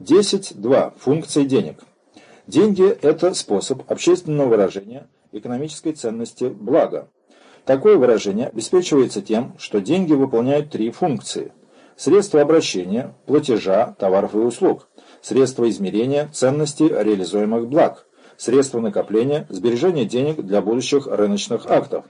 10.2. Функции денег. Деньги – это способ общественного выражения экономической ценности блага. Такое выражение обеспечивается тем, что деньги выполняют три функции. Средства обращения, платежа, товаров и услуг. Средства измерения ценности реализуемых благ. Средства накопления, сбережения денег для будущих рыночных актов.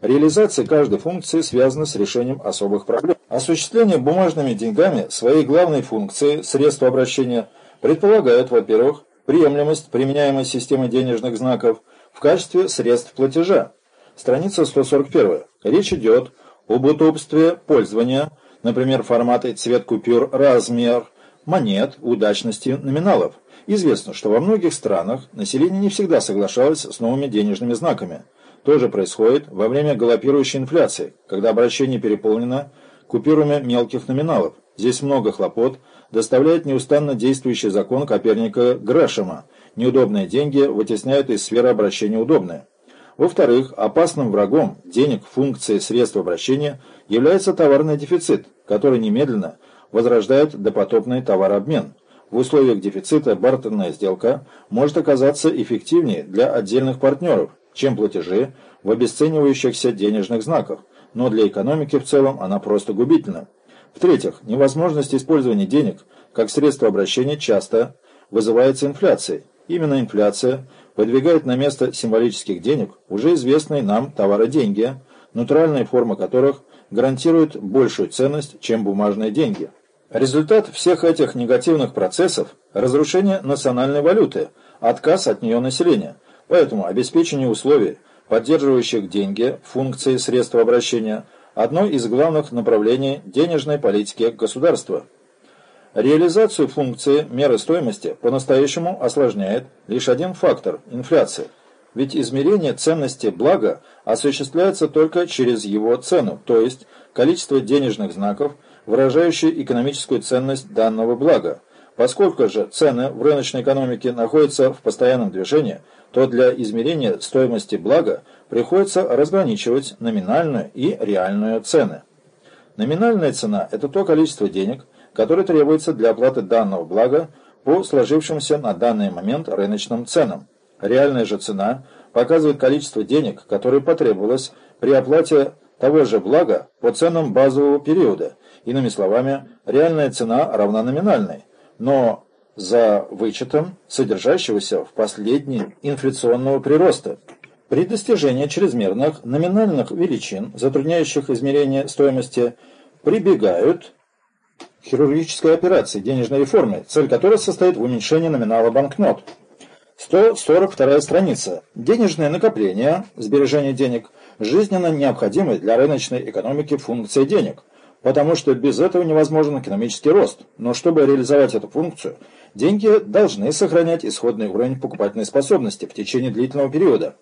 Реализация каждой функции связана с решением особых проблем. Осуществление бумажными деньгами своей главной функции, средства обращения, предполагает, во-первых, приемлемость применяемой системы денежных знаков в качестве средств платежа. Страница 141. Речь идет об удобстве пользования, например, форматы цвет купюр, размер, монет, удачности номиналов. Известно, что во многих странах население не всегда соглашалось с новыми денежными знаками – тоже происходит во время галопирующей инфляции, когда обращение переполнено купюрами мелких номиналов. Здесь много хлопот, доставляет неустанно действующий закон Коперника Грэшема. Неудобные деньги вытесняют из сферы обращения удобные. Во-вторых, опасным врагом денег функции средств обращения является товарный дефицит, который немедленно возрождает допотопный товарообмен. В условиях дефицита бартерная сделка может оказаться эффективнее для отдельных партнеров, чем платежи в обесценивающихся денежных знаках, но для экономики в целом она просто губительна. В-третьих, невозможность использования денег как средство обращения часто вызывается инфляцией. Именно инфляция выдвигает на место символических денег уже известные нам товары-деньги, натуральная форма которых гарантирует большую ценность, чем бумажные деньги. Результат всех этих негативных процессов – разрушение национальной валюты, отказ от нее населения – Поэтому обеспечение условий, поддерживающих деньги, функции средства обращения – одно из главных направлений денежной политики государства. Реализацию функции меры стоимости по-настоящему осложняет лишь один фактор – инфляция. Ведь измерение ценности блага осуществляется только через его цену, то есть количество денежных знаков, выражающие экономическую ценность данного блага. Поскольку же цены в рыночной экономике находятся в постоянном движении – то для измерения стоимости блага приходится разграничивать номинальную и реальную цены. Номинальная цена – это то количество денег, которое требуется для оплаты данного блага по сложившимся на данный момент рыночным ценам. Реальная же цена показывает количество денег, которое потребовалось при оплате того же блага по ценам базового периода. Иными словами, реальная цена равна номинальной. Но за вычетом содержащегося в последнем инфляционного прироста. При достижении чрезмерных номинальных величин, затрудняющих измерение стоимости, прибегают к хирургической операции денежной реформы, цель которой состоит в уменьшении номинала банкнот. 142 страница. Денежное накопление, сбережение денег, жизненно необходимы для рыночной экономики функции денег – потому что без этого невозможен экономический рост. Но чтобы реализовать эту функцию, деньги должны сохранять исходный уровень покупательной способности в течение длительного периода.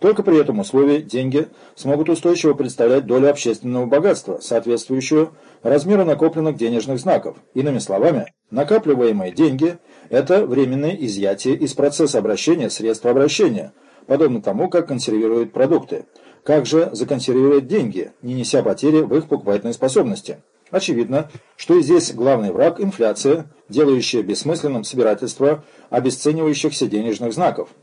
Только при этом условии деньги смогут устойчиво представлять долю общественного богатства, соответствующую размеру накопленных денежных знаков. Иными словами, накапливаемые деньги – это временное изъятие из процесса обращения средства обращения, подобно тому, как консервируют продукты. Как же законсервировать деньги, не неся потери в их покупательной способности? Очевидно, что и здесь главный враг – инфляция, делающая бессмысленным собирательство обесценивающихся денежных знаков.